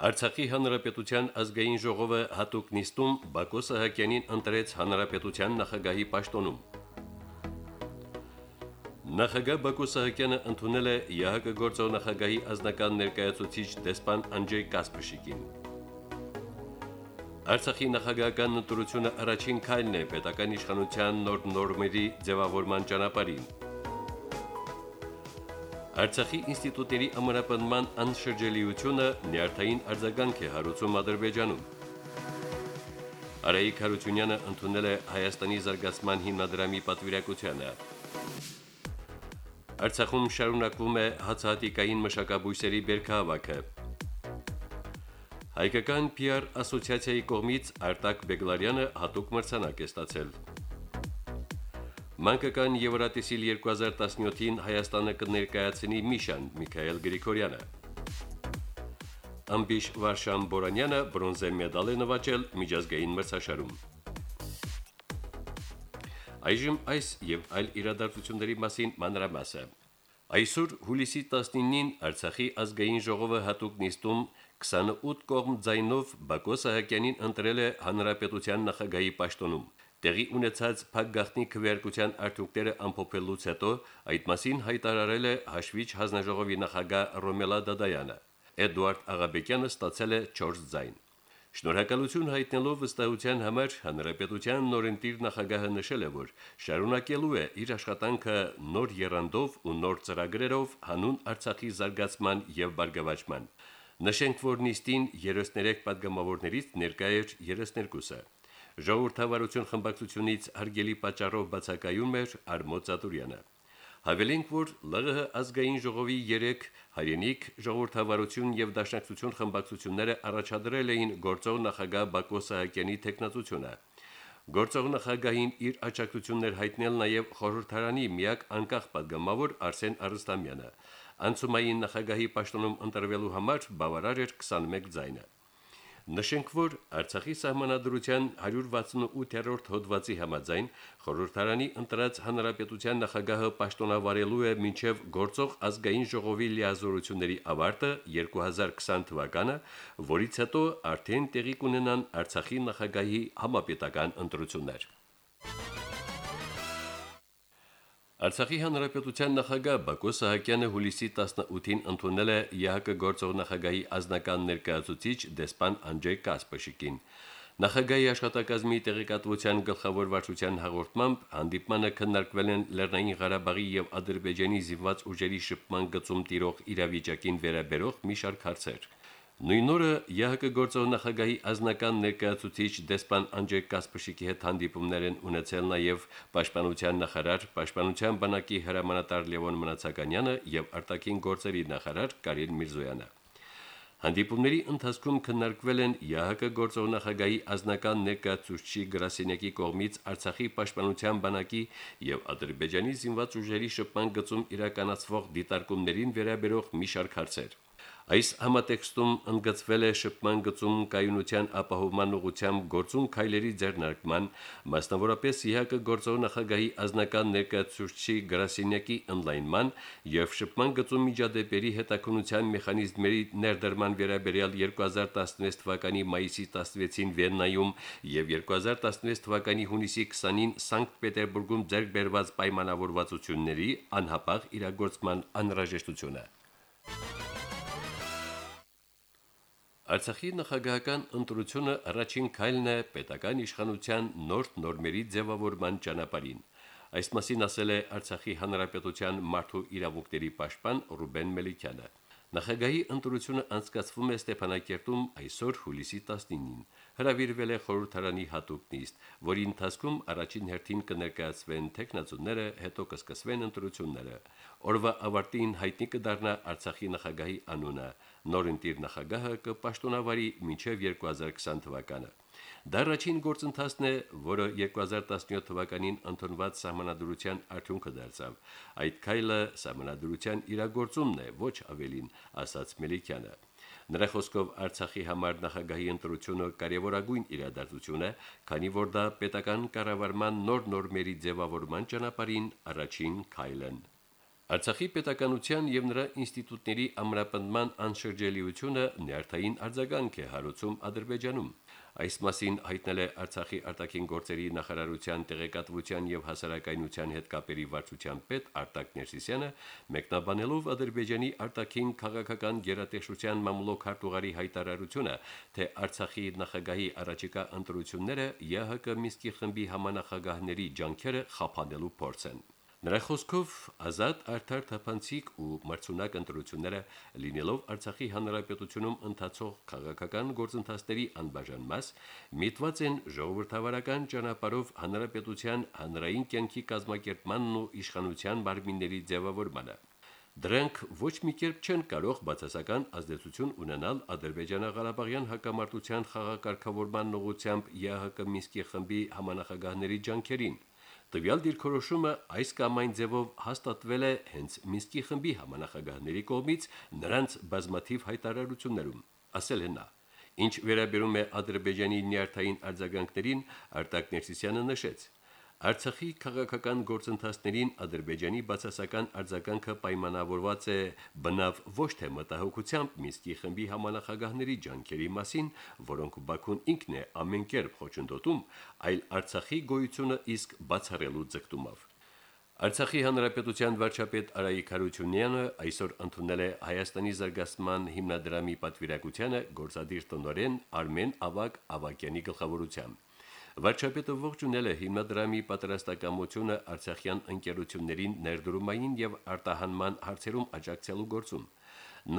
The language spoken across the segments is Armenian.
Արցախի հանրապետության ազգային ժողովը հատուկ նիստում Բակո Սահակյանին ընտրեց հանրապետության նախագահի պաշտոնում։ Նախագահ Բակո Սահակյանը ընդունել է ՀՀԿ գործող նախագահի ազնական ներկայացուցիչ դեսպան Անջեյ Կասպշիկին։ Արցախի նախագահական ընտրությունը առաջին քայլն է պետական իշխանության նոր նորմերի ձևավորման ճանապարհին։ Արցախի ինստիտուտների ամրապնման անշրջելիությունը նյարդային արձագանք է հարուցում Ադրբեջանում։ Արայիկ Հարությունյանը ընդունել է Հայաստանի զարգացման հիմնադրամի պատվիրակությանը։ Արցախում շարունակվում է հացահատիկային մշակաբույսերի բերքահավաքը։ Հայկական PR ասոցիացիայի կողմից Արտակ Բեգլարյանը հատուկ մրցանակ է ստացել։ Մանկական Եվրատեսիլ 2017-ին Հայաստանը կներկայացնի Միշան Միքայել Գրիգորյանը։ Ամբիշ Վարշան Բորանյանը բրոնզե մեդալ է նվաճել միջազգային մրցաշարում։ Այժմ այս եւ այլ իրադարձությունների մասին մանրամասը։ Այսօր հուլիսի 19-ին Արցախի ազգային ժողովը հատուկ նիստում 28 կողմ ձայնով Բակո Սահակյանին ընտրել է հանրապետության նախագահի պաշտոնում։ Տեղի ունեցած փակգախտնի քվեարկության արդյունքները ամփոփելուց հետո այդ մասին հայտարարել է հաշվիչ հանձնաժողովի նախագահ Ռոմելա Դադայանը։ Էդուարդ Աղաբեկյանը ստացել է 4 ձայն։ Շնորհակալություն հայտնելով վստահության համար հանրապետության նորընտիր նախագահը նշել է, որ շարունակելու է իր աշխատանքը նոր երանդով ու նոր ծրագրերով հանուն Արցախի զարգացման եւ բարգավաճման։ Նշենք, որ նիստին 33 падգամավորներից ներկա էր 32-ը։ Ժողովրդավարություն խմբակցությունից հարգելի պատճառով բացակայում էր Արմոտ Ծատուրյանը։ Հավելենք, որ ԼՂՀ ազգային ժողովի 3 հայերենիք ժողովրդավարություն եւ դաշնակցություն խմբակցությունները առաջադրել էին գործող նախագահ Բակո Սահակյանի տեխնացությունը։ Գործող նախագահին իր աջակցություններ հայտնել նաեւ խորհրդարանի միակ անկախ падգամավոր Արսեն Արստամյանը։ Անցումային նախագահի պաշտոնում ընտրվելու համար բավարար էր 21 ձայնը։ Նշենք, որ Արցախի սահմանադրության 168-րդ հոդվածի համաձայն խորհրդարանի ընտրած հանրապետության նախագահը պաշտոնավարելու է մինչև գործող ազգային ժողովի լիազորությունների ավարտը 2020 թվականը, որից հետո արդեն տեղի կունենան Արցախի նախագահի համապետական ընտրություններ։ Արցախի հանրապետության նախագահ Բակո Սահակյանը հուլիսի 18-ին ընդունել է ՀՀԿ գործող նախագահի ազնական ներկայացուցիչ դեսպան Անջեյ Կասպաշիկին։ Նախագահի աշխատակազմի տեղեկատվության գլխավոր վարչության հաղորդմամբ հանդիպմանը քննարկվել են Լեռնային Ղարաբաղի եւ Ադրբեջանի զինված ուժերի շփման գծում տիրող իրավիճակին վերաբերող մի շարք հարցեր։ Նույն օրը ՀՀԿ գործող նախագահի ազնական ներկայացուցիչ դեսպան Անջեյ Կասպշիկի հետ հանդիպումներ են ունեցել նաև Պաշտպանության նախարար, Պաշտպանության բանակի հրամանատար Լևոն Մնացականյանը եւ արտաքին գործերի նախարար Կարին Միրզոյանը։ Հանդիպումների ընթացքում քննարկվել են ՀՀԿ գործող նախագահի ազնական ներկայացուցչի Գրասենյակի կողմից Արցախի պաշտպանության բանակի եւ Ադրբեջանի զինված ուժերի շփման գծում իրականացվող դիտարկումներին վերաբերող մի շարք հարցեր։ Այս համատեքստում ընդգծվել է շփման գծում կայունության ապահովման ուղղությամբ գործուն քայլերի ձեռնարկման, մասնավորապես ԻՀԿ գործող նախագահի ազնական ներկայացուցիչի գրասենյակի ընդլայնման եւ շփման գծում միջադեպերի հետաքննության մեխանիզմերի ներդրման վերաբերյալ 2016 թվականի մայիսի 16-ին Վիեննայում եւ 2016 թվականի հունիսի 20-ին Սանկտ Պետերբուրգում ձեռք բերված պայմանավորվածությունների անհապաղ իրագործման անհրաժեշտությունը։ Արցախի նախագահական ընտրությունը առաջին քայլն է պետական իշխանության նոր նորմերի ձևավորման ճանապարհին։ Այս մասին ասել է Արցախի հանրապետության մարդու իրավունքների պաշտպան Ռուբեն Մելիքյանը։ Նախագահի ընտրությունը անցկացվում է Ստեփանակերտում այսօր հուլիսի 19-ին։ Հրավիրվել է խորհրդարանի հատուկ նիստ, որի ընթացքում առաջին հերթին կներկայացվեն տեխնացուները, հետո կսկսվեն ընտրությունները։ Օրվա ավարտին հայտնի կդառնա Արցախի նախագահի անունը։ Նոր ընտիր նախագահը կպաշտոնավարի մինչև 2020 թվականը։ Դա առաջին գործընթացն է, որը 2017 թվականին ընդունված սահմանադրության արդյունքը դարձավ։ Այդ քայլը սահմանադրության իրագործումն է, ոչ ավելին, ասաց Մելիքյանը։ Նրա խոսքով Արցախի համար նախագահի ընտրությունը կարևորագույն իրադարձություն է, քանի որ դա պետական կառավարման նոր նորմերի ձևավորման ճանապարհին առաջին քայլն։ Արցախի պետականության եւ նրա ինստիտուտների ամրապնդման անշրջելիությունը նյարդային արձագանք է հարուցում Ադրբեջանում։ Այս մասին հայտնել է Արցախի արտաքին գործերի նախարարության տեղեկատվության եւ հասարակայնության հետ կապերի վարչության պետ Արտակ Ներսիսյանը, մեկնաբանելով Ադրբեջանի արտաքին քաղաքական գերատեսչության մամուլոք հարտուղարի հայտարարությունը, թե Արցախի նախագահի առաջիկա ընտրությունները ԵՀԿ Միսկի խմբի համանախագահների ջանքերը խափանելու փորձ են։ Նրա խոսքով ազատ արդար թափանցիկ ու մրցունակ ընտրությունները լինելով Արցախի հանրապետությունում ընթացող քաղաքական գործընթացների անբաժան մաս, միտված են ժողովրդավարական ճանապարհով հանրապետության հանրային կյանքի կազմակերպմանն ու իշխանության մարմինների ձևավորմանը։ Դրանք ոչ մի կերպ չեն կարող բացասական ազդեցություն ունենալ Ադրբեջանա-Ղարաբաղյան հակամարտության խաղակարգավորման ուղղությամբ ԵՀԿ Միսկի խմբի համանախագահների ջանքերին Տվյալ դիրքորոշումը այս կամ այն ձևով հաստատվել է հենց Մինսկի խմբի համանախագահների կողմից նրանց բազմաթիվ հայտարարություններում, ասել է նա. Ինչ վերաբերում է Ադրբեջանի նյարդային արձագանքներին, Արտակ Ներսիսյանը նշեց. Արցախի քաղաքական գործընթացներին Ադրբեջանի բացասական արձագանքը պայմանավորված է բնավ ոչ թե մտահոգությամբ Մինսկի խմբի համանախագահների ջանքերի մասին, որոնք Բաքուն ինքն է ամեն կերպ խոչընդոտում, այլ Արցախի գոյությունը իսկ բացառելու ձգտումով։ Արցախի հանրապետության վարչապետ Արայիկ Հարությունյանը այսօր ընդունել է Հայաստանի զարգացման հիմնադրամի պատվիրակությանը գործադիր տնօրեն Արմեն Ավակ Ավակյանի գլխավորությամբ։ Վարչապետը ողջունել է հիմնադրամի պատրաստակամությունը Արցախյան ընկերություններին ներդրումային եւ արտահանման հարցերում աջակցելու գործում։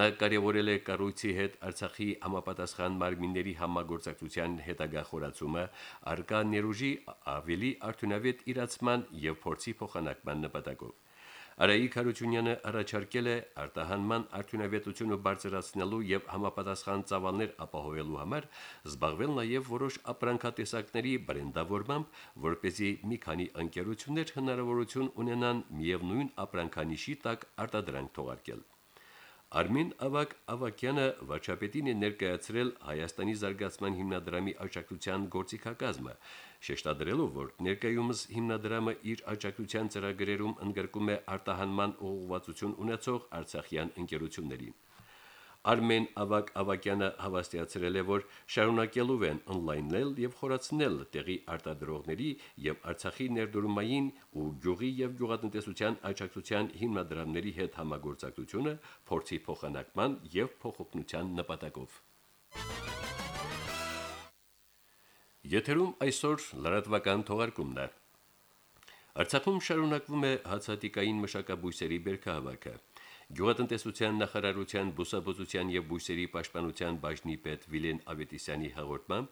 Նա կարևորել է կառույցի հետ Արցախի համապատասխան մարմինների համագործակցության հետագա խորացումը, արկա ներուժի ավելի արդյունավետ իրացման եւ փորձի փոխանակման նպատակով։ Արայիկ Հարությունյանը առաջարկել է արտահանման արդյունավետությունը բարձրացնելու եւ համապատասխան ծավալներ ապահովելու համար զբաղվել նաեւ որոշ ապրանքատեսակների բրենդավորմամբ, որ เป զի մի քանի ընկերություններ հնարավորություն ունենան միևնույն ապրանքանիշի տակ արտադրանք թողարկել։ Արմին Ավակ Ավակյանը վարչապետին է ներկայացրել Հայաստանի զարգացման հիմնադրամի աջակցության գործիքակազմը, շեշտադրելով, որ ներկայումս հիմնադրամը իր աջակցության ծրագրերում ընդգրկում է արտահանման ուղղվածություն ունեցող Արցախյան ընկերություններին։ Արմեն Ավակ Ավակյանը հավաստիացրել է, որ շարունակելու են on-line-նել եւ խորացնել տեղի արտադրողների եւ Արցախի ներդրումային ու գյուղի եւ գյուղատնտեսության աջակցության հիմնադրամների հետ համագործակցությունը փորձի փոխանակման եւ փոխօգնության նպատակով։ Եթերում այսօր լրատվական թողարկումն է։ Արցախում շարունակվում է հացատիկային մշակաբույսերի բերքահավաքը։ Գյուղատնտեսության նախարարության բուսաբուծության եւ բույսերի պաշտպանության բաժնի պետ Վիլեն Ավետիսյանի հաղորդմամբ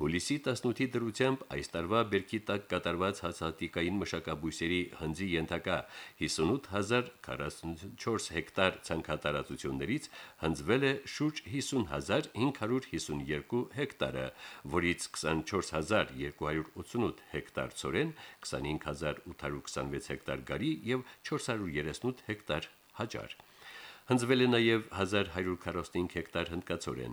հուլիսի 18-ի դրությամբ այս տարվա բերքի տակ կատարված հացահատիկային մշակաբույսերի հնձի ենթակա 58044 հեկտար ցանքատարածություններից հնձվել է շուրջ 50552 հեկտարը, որից 24288 հեկտար ծորեն, 25826 հեկտար գարի եւ 438 հեկտար հաճար։ Հնձվել է նաև 1145 հեկտար հնդկացորեն։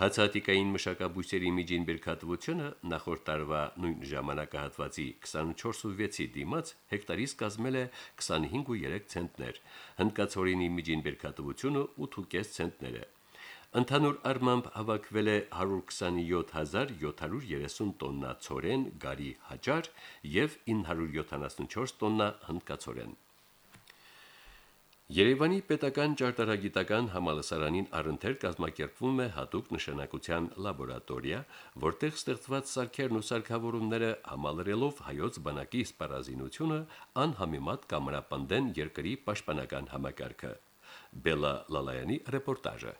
Հացատիկային մշակաբույսերի միջին բերքատվությունը նախորդ տարվա նույն ժամանակահատվածի 24.6-ի դիմաց հեկտարից կազմել է 25.3 ցենտներ, հնդկացորենի միջին բերքատվությունը 8.5 ցենտներ է։ Ընդհանուր առմամբ հավաքվել է 127730 տոննա ցորեն, գարի հաճար եւ 974 տոննա հնդկացորեն։ Երևանի պետական ճարտարագիտական համալսարանին առընթեր կազմակերպվում է հատուկ նշանակության լաբորատորիա, որտեղ ստեղծված սարքերն ու սարքավորումները համալրելով հայոց բանակի սպառազինությունը անհամեմատ կամրապնդեն երկրի պաշտպանական համակարգը։ Բելա Լալայանի ռեպորտաժը։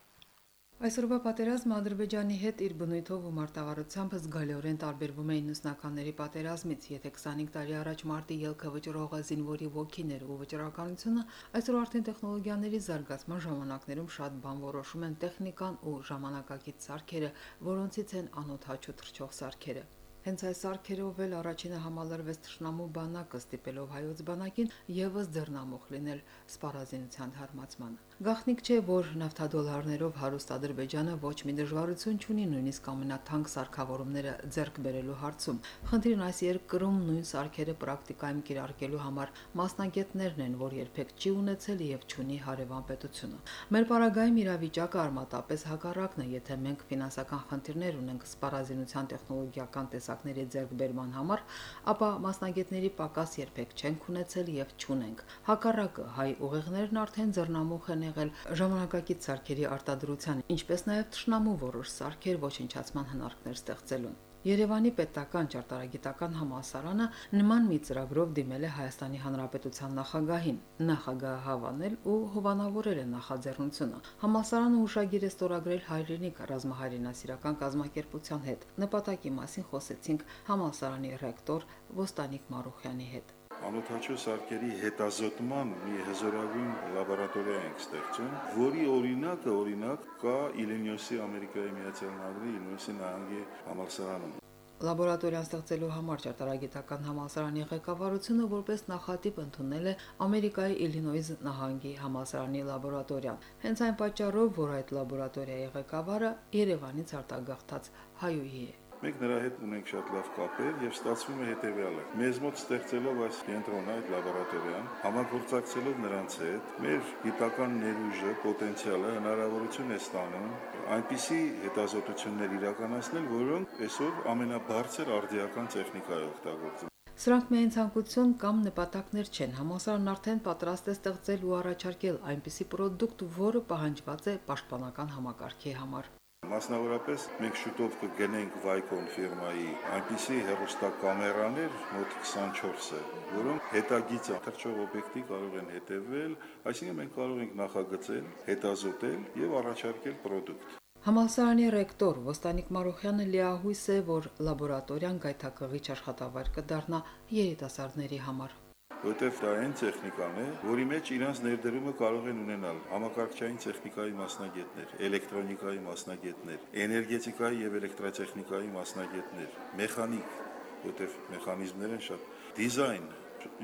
Այսօրվա պատերազմը Ադրբեջանի հետ իր բնույթով ու մարտավարությամբ զգալիորեն տարբերվում է 90-ականների պատերազմից, եթե 25 տարի առաջ մարտի ելքը վճռողը զինվորի ոգիներ ու վճռականությունը, այսօր արդեն տեխնոլոգիաների զարգացման ժամանակներում շատ բան որոշում են տեխնիկան ու ժամանակակից սարքերը, որոնցից են անօթաչու թռչող սարքերը։ Հենց այս սարքերով էլ առաջինը համալրվեց Թշնամու բանակը ստիպելով հայոց բանակին եւս ձեռնամուխ լինել սպառազինության հարմացմանը։ Գախնիկ չէ, որ նավթադոլարներով հարուստ Ադրբեջանը ոչ մի դժվարություն չունի նույնիսկ ամենաթանկ սարքավորումները ձեռք բերելու հարցում։ Խնդիրն այս երկրում նույն սարքերը պրակտիկայում կիրարկելու համար մասնագետներն են, որ երբեք չի ունեցել եւ չունի հարևան պետությունը։ Մեր պարագայում իրավիճակը արմատապես հակառակն է, եթե մենք ֆինանսական խնդիրներ ունենք սպառազինության տեխնոլոգիական տեսակ տեսակների ձեռքբերման համար, ապա մասնագետների պակաս երբեք չենք ունեցել եւ չունենք։ Հակառակը հայ ուղեղներն արդեն ձեռնամուխ են եղել ժամանակակից սարքերի արտադրության, ինչպես նաեւ ճշնամու որոշ սարքեր ոչնչացման հնարքներ ստեղծելուն։ Երևանի պետական ճարտարագիտական համալսարանը նման մի ծրագրով դիմել է Հայաստանի Հանրապետության նախագահին։ Նախագահը հավանել ու հովանավորել է նախաձեռնությունը։ Համալսարանը ուշագիր է ստորագրել հայրենիք ռազմահայրենասիրական կազմակերպության հետ։ Նպատակի մասին խոսեցինք համալսարանի ռեկտոր Ոստանիկ Մարուխյանի հետ անոթաչու սարքերի հետազոտման մի հզորագույն լաբորատորիա ենք ստեղծում, որի օրինակը օրինակ կա Իլինյոսի Ամերիկայի Միացյալ Նահանգների Իլինյոսի նահանգի համալսարանում։ Լաբորատորիան ստեղծելու համար ճարտարագիտական համալսարանի ղեկավարությունը որպես նախատիպ ընդունել է Ամերիկայի Իլինոյզ նահանգի համալսարանի լաբորատորիան։ Հենց այն պատճառով, որ այդ լաբորատորիայի ղեկավարը Երևանից արտագաղթած հայուհի է։ Մենք նրա հետ ունենք շատ լավ կապեր եւ ստացվում է հետեւյալը։ Մեզ մոտ ստեղծելով այս կենտրոնը, այդ լաբորատորիան, համագործակցելով նրանց հետ, մեր գիտական ներուժը, պոտենցիալը հնարավորություն է ստանում այնպիսի հետազոտություններ իրականացնել, որոնք այսօր ամենաբարձր արդիական տեխնիկա է օգտագործում։ Սրանք միայն ցանկություն կամ նպատակներ չեն։ Համասարն արդեն պատրաստ է ստեղծել ու առաջարկել այնպիսի ապրանք, որը պահանջված է պաշտպանական համակարգի համար։ Մասնավորապես մենք շուտով կգնենք Vicon ֆիրմայի այնպիսի հեռուստակամերաներ, մոտ 24-ը, որոնք հետագիծ թռչող օբյեկտի կարող են հետևել, այսինքն մենք կարող ենք նախագծել, հետազոտել եւ առաջարկել ապրանք։ Համալսարանի ռեկտոր Ոստանիկ Մարոխյանը լիահույս է, որ լաբորատորիան գայթակղիչ աշխատավայր կդառնա երիտասարդների համար որտեվ դա այն տեխնիկան է, որի մեջ իրանց ներդրումը կարող են ունենալ համակարգչային տեխնիկայի մասնագետներ, էլեկտրոնիկայի մասնագետներ, էներգետիկայի եւ էլեկտրատեխնիկայի մասնագետներ, մեխանիկ, որտեվ մեխանիզմներ են շատ, դիզայն,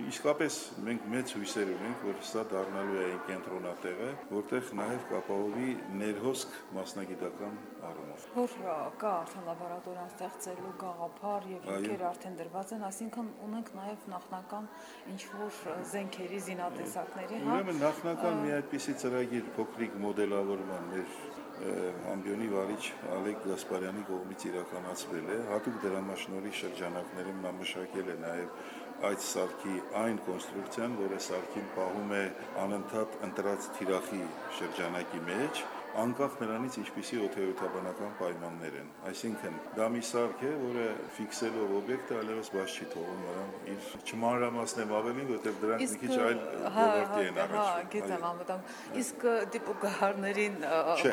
Իսկապես մենք մեծ հույսեր ունենք, որ սա դառնալու է կենտրոնատեղը, որտեղ նաև կապահովի ներհոսք մասնագիտական առումով։ Որ կա արդեն լաբորատորիան ստեղծելու գաղափար եւ հիմքեր արդեն դրված են, այսինքն ունենք նաև նախնական ինչ որ զենքերի զինատեսակների, հա։ Ուրեմն նախնական մի այդպիսի ծրագիր փոքրիկ մոդելավորման մեր ամբիոնի վարիչ Ալեկ Գասպարյանի կողմից իրականացվել է։ Հատուկ դրամաշնորհի շրջանակներում նա մշակել է նաև այդ սարքի այն կոնստրուկցիան, որը սարքին պահում է անընդհատ ընտրած թիրախի շրջանակի մեջ, անկախ նրանից ինչպիսի օթեոթաբանական պայմաններ են։ Այսինքն դա մի սարք է, որը ֆիքսելով օբյեկտը այլևս բաց չի թողում նրան իր չմանրամասնեմ ավելին, որտեղ դրանք մի քիչ այլ հա, ոլորտի են առաջ։ Հա, գիտեմ, անվտանգ։ Իսկ դիպուկահարներին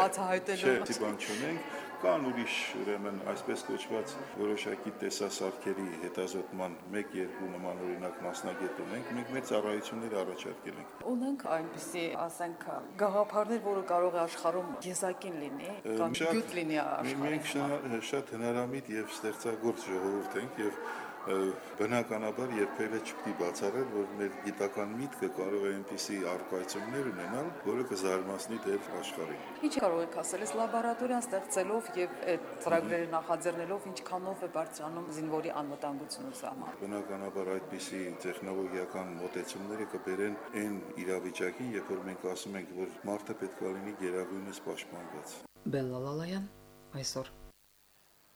բացահայտելու Չէ, բան չունենք կան ուրիշ ուրեմն այսպես կոչված որոշակի տեսասարքերի հետազոտման 1-2 նման օրինակ մասնագետ ունենք, մենք մեր ծառայությունները առաջարկել ենք։ Ունենք այնպիսի, ասենք, գաղափարներ, որը կարող է աշխարհում եզակին լինի, կամ գյուտ լինի աշխարհում։ Մենք շատ հնարամիտ եւ ստեղծագործ ժողովուրդ ենք եւ բնականաբար երբևէ չպետք է բացառել, որ մեր գիտական միտքը կարող է այնպիսի արկայություններ ունենալ, որը կզարմացնի դեր աշխարհին։ Ինչ կարող եք ասել, այս լաբորատորիան ստեղծելով եւ այդ ծրագրերը նախաձեռնելով ինչքանով է բարձրանում զինվորի անվտանգությունը սահման։ Բնականաբար այդպիսի տեխնոլոգիական մոտեցումները կբերեն այն իրավիճակին, երբ որ մենք ասում ենք, որ մարդը պետք է լինի գերագույնս պաշտպանված։ Բելլալալայան այսօր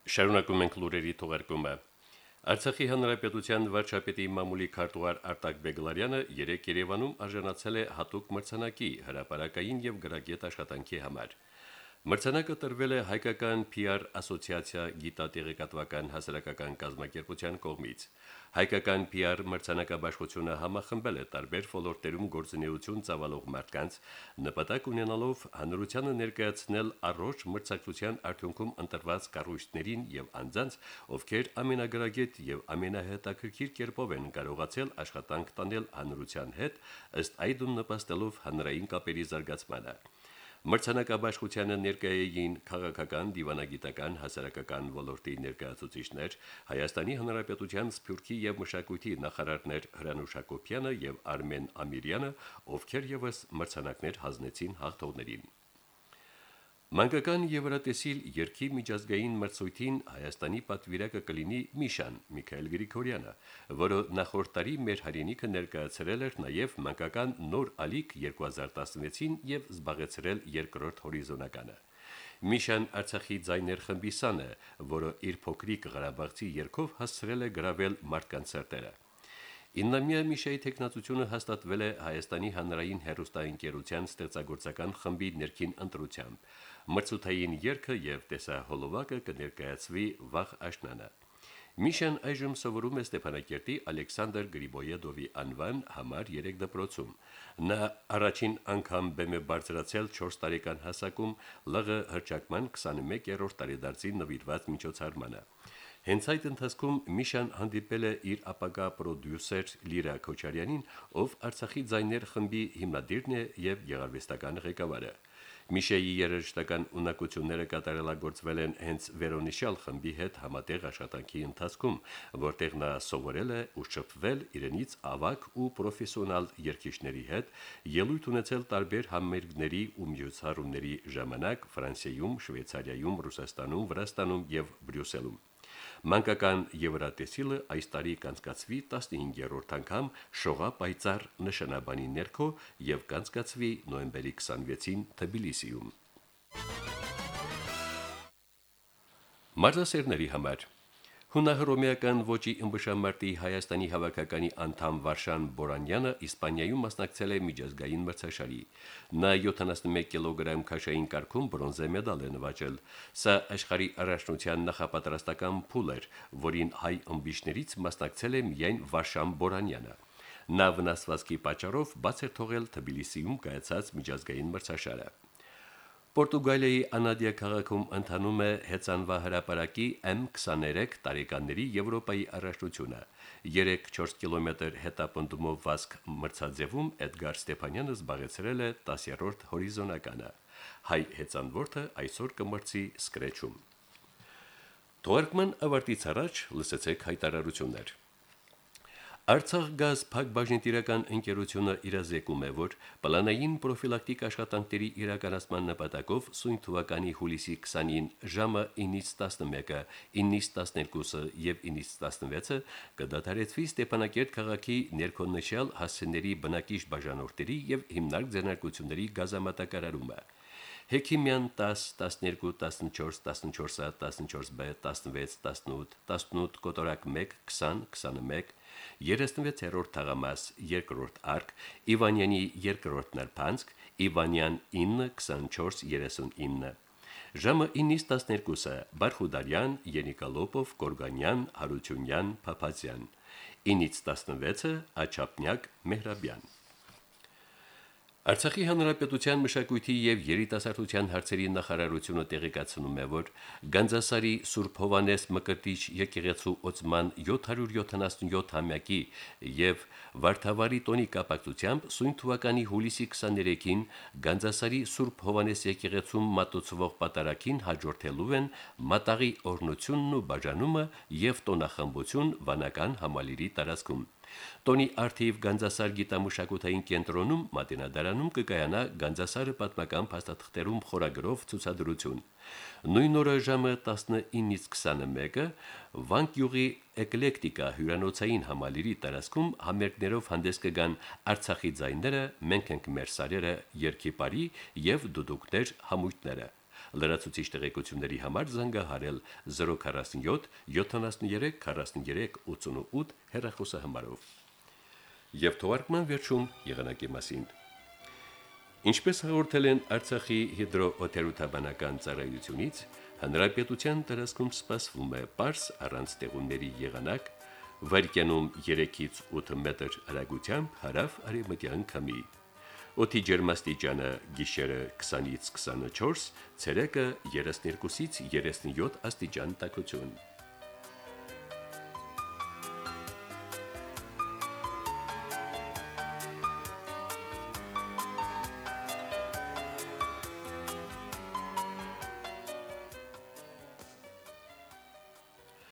Շարունակում ենք լուրերի թողարկումը։ Արցախի հանրապետության վարչապետի մամուլի քարտուղար Արտակ Բեգլարյանը երեք Երևանում արժանացել է հատուկ մրցանակի հրապարակային եւ գրագետ աշխատանքի համար։ Մրցանակը տրվել է հայկական PR ասոցիացիա գիտատեղեկատվական հասարակական կազմակերպության կողմից։ Հայկական PR մրցանակաբաշխությունը համախմբել է տարբեր ոլորտերում գործունեություն ծավալող մարդկանց, նպատակ ունենալով հանրությանը ներկայացնել առողջ մրցակցության արդյունքում ընտրված կառույցներին եւ անձանց, ովքեր ամենագրագետ եւ ամենահետաքրքիր կերպով են կարողացել աշխատանք տանել հանրության հետ, ըստ այդուն նպաստելով հանրային կապերի զարգացմանը։ Մրցանակաբաշխությանը ներկայային քաղաքական, դիվանագիտական, հասարակական ոլորտի ներկայացուցիչներ Հայաստանի Հանրապետության Սփյուռքի եւ Մշակույթի նախարարներ Հրանուշ Հակոբյանը եւ Արմեն Ամիրյանը, ովքեր եւս մրցանակներ հանձնեցին հաղթողներին։ Մանկական Եվրատեսիլ երկի միջազգային մրցույթին Հայաստանի պատվիրակը կլինի Միշան Միքայել Գրիգորյանը, որը նախորդ տարի մեր հայրենիքը ներկայացրել էր նաև մանկական նոր ալիք 2016-ին եւ զբաղեցրել երկրորդ հորիզոնականը։ Միշան Արցախի ձայներ խմբի սանը, որը իր փոքրիկ Ղարաբաղցի երկով հասցրել է գravel մարդկանց սրտերը։ Իննամիա Միշայի տեխնացությունը հաստատվել է Հայաստանի հանրային հերոստայինկերության ստեղծագործական խմբի ներքին ընտրությամբ։ Մրցութային երգը եւ տեսահոլովակը կներկայացվի վաղ աշնանը։ Միշան այժմ սովորում է Ստեփանակերտի Ալեքսանդր Գրիբոյեդովի անվան համար 3 դպրոցում։ Նա առաջին անգամ բեմ է բարձրացել 4 տարեկան հասակում ԼՂ հրճակման 21-րդ տարեդարձին նվիրված միջոցառմանը։ Հենց այդ ընթացքում Միշան հանդիպել է իր ապագա պրոդյուսեր Լիրա Քոչարյանին, ով Արցախի ձայներ խմբի հիմնադիրն է եւ գեղարվեստական ղեկավարը։ Միշեի երաժշտական ունակությունները կատարելագործվել են հենց Վերոնիշալ խմբի հետ համատեղ աշխատանքի ընթացքում, որտեղ նա սովորել է ու շփվել իրենից ավակ ու պրոֆեսիոնալ երգիչների հետ, ելույթ ունեցել տարբեր համերգների ու միջոցառումների ժամանակ Ֆրանսիայում, Շվեյցարիայում, Ռուսաստանում, Վրաստանում եւ Բրյուսելում։ Մանկական Եվրատեսիլը այս տարի կանցկացվի 15-րդ անգամ Շողա պայծառ նշանաբանի ներքո եւ կանցկացվի նոյեմբերի 26-ին Թբիլիսիում։ Մարզասերների համար Հունահռոմեական ոճի ըմբշամարտի Հայաստանի հավաքականի անդամ Վարշան Բորանյանը Իսպանիայում մասնակցել է միջազգային մրցաշարի։ Նա 71 կիլոգրամ քաշային կարգում բրոնզե մեդալ է նվաճել։ Սա աշխարհի առաջնության նախապատրաստական փուլ էր, որին հայ ըմբիշներից մասնակցել է միայն Վարշան Բորանյանը։ Նա վնասվածքի պատճառով բաց էր թողել Թբիլիսիում կայացած միջազգային մրցաշարը։ Պորտուգալիայի Անադիա քաղաքում ընթանում է հեծանվա հրապարակի M23 տարեկանների Եվրոպայի առաջնությունը։ 3-4 կիլոմետր հետապնդումով վազք մրցաձևում Էդգար Ստեփանյանը զբաղեցրել է 10-րդ հորիզոնականը։ Հայ հեծանվորդը այսօր կմրցի սկրեչում։ Թորկման ավարտից առաջ լսեցեք հայտարարություններ։ Արցախ գազ փակ բաժնետիրական ընկերությունը իրազեկում է, որ պլանային պրոֆիլակտիկ աշխատանքների իրականացման նպատակով սույն թվականի հուլիսի 20-ին ժամը 9-ից 11-ը, 9-ից 12-ը եւ 9-ից 16-ը կդադարեցվի Ստեփանակերտ քաղաքի ներքոննշյալ հասցեների բնակիչ բաժանորդների եւ հիմնարկ ձեռնարկությունների գազամատակարարումը։ Հեքիմյան 10, 12, 14, 14-ը, 14b, 16, 18, 18 կոտորակ 1, 20, 21 36-րդ թաղամաս երկրորդ արկ Իվանյանի երկրորդ նրբանցք Իվանյան 92439 Ժամը 9-ից 12-ը Բարխուդարյան, Ենիկալոպով, Կորգանյան, Հարությունյան, Փափազյան 9-ից 16-ը Աչապնյակ, Մեհրաբյան Արցախի հանրապետության մշակույթի եւ երիտասարդության հարցերի նախարարությունը տեղեկացնում է, որ Գանձասարի Սուրբ Հովանես Մկրտիչ եկեղեցու օծման 777-ամյակի եւ Վարդավարի տոնի կապակցությամբ սույն թվականի հուլիսի 23-ին Գանձասարի Սուրբ Հովանես եկեղեցում մատուցվող պատարակին հաջորդելու են մատաղի օրնությունն ու բաժանումը եւ տոնախմբություն վանական համալիրի տարածքում։ Տոնի Արթիվ Գանձասար գիտամշակութային կենտրոնում Մատինադարանում կկայանա Գանձասարը պատմական փաստաթղթերում խորագրով ցուցադրություն։ Նույն օրը ժամը 19-ից 21-ը Վանկյուղի էկլեկտիկա հյուրանոցային համալիրի տարածքում համերգներով հանդես կգան Արցախի ձայները, մենք ենք մեր սարերը, երկի բարի եւ դուդուկներ համույթները լրացուցիչ տեղեկությունների համար զանգահարել 047 73 43 88 հեռախոսահամարով։ Եվ թողարկման վերջում եղանակի մասին։ Ինչպես հաղորդել են Արցախի հիդրոօթերոթաբանական ծառայությունից, հանրապետության տարածքում սպասվում է պարս առանց տեղունների եղանակ, վարկյանում 3-ից 8 մետր հեռագությամբ հարավ արևմտյան քամի։ Օդի ջերմաստիճանը՝ գիշերը 20-ից 24, ցերեկը 32-ից 37 աստիճան տաքություն։